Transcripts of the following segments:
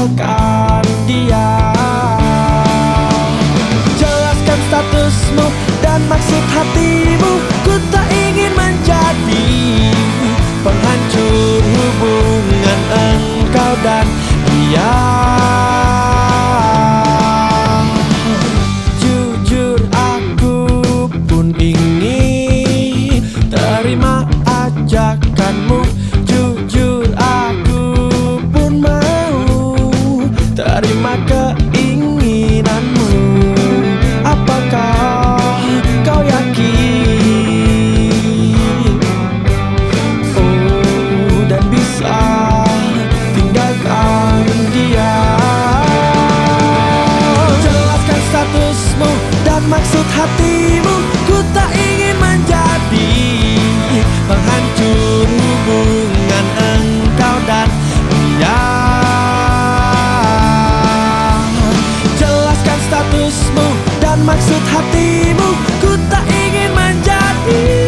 tinggalkan dia. Jelaskan statusmu dan maksud hatimu. Ku tak ingin menjadi penghancur hubungan. dirimu Ku tak ingin menjadi penghancur hubungan engkau dan dia. Jelaskan statusmu dan maksud hatimu Ku tak ingin menjadi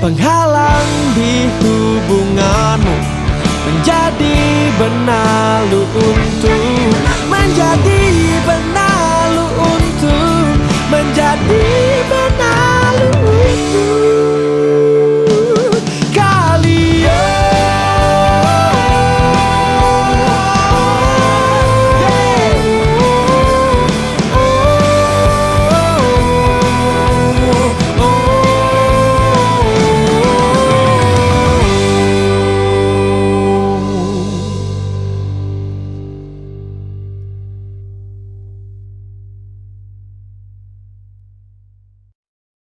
Penghalang di hubunganmu Menjadi benalu untuk